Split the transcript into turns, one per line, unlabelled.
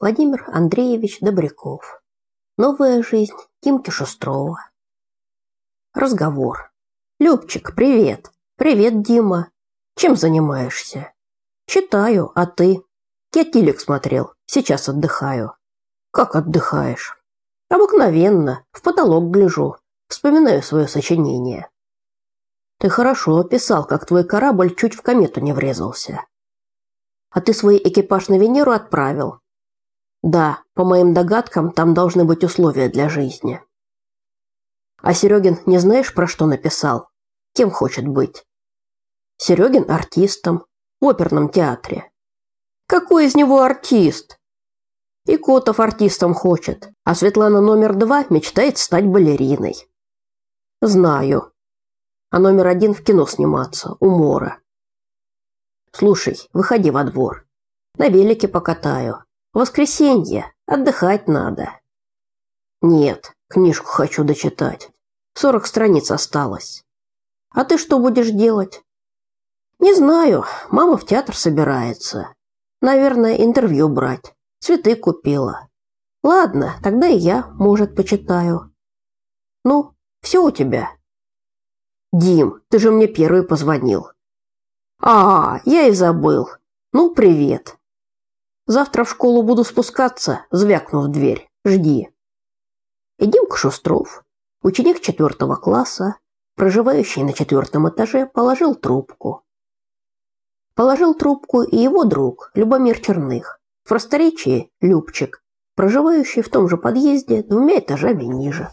Владимир Андреевич Добряков. Новая жизнь Тимки Шустрова. Разговор. Любчик, привет. Привет, Дима. Чем занимаешься? Читаю, а ты? Я телек смотрел, сейчас отдыхаю. Как отдыхаешь? Обыкновенно, в потолок гляжу, вспоминаю свое сочинение. Ты хорошо описал, как твой корабль чуть в комету не врезался. А ты свой экипаж на Венеру отправил? Да, по моим догадкам, там должны быть условия для жизни. А Серегин не знаешь, про что написал? Кем хочет быть? Серегин артистом в оперном театре. Какой из него артист? И Котов артистом хочет, а Светлана номер два мечтает стать балериной. Знаю. А номер один в кино сниматься, у Мора. Слушай, выходи во двор. На велике покатаю. Воскресенье, отдыхать надо. Нет, книжку хочу дочитать. Сорок страниц осталось. А ты что будешь делать? Не знаю, мама в театр собирается. Наверное, интервью брать. Цветы купила. Ладно, тогда и я, может, почитаю. Ну, все у тебя. Дим, ты же мне первый позвонил. А, я и забыл. Ну, привет. Завтра в школу буду спускаться, звякнув дверь. Жди. И Димка Шустров, ученик четвертого класса, проживающий на четвертом этаже, положил трубку. Положил трубку и его друг, Любомир Черных, в просторечии Любчик, проживающий в том же подъезде двумя этажами ниже.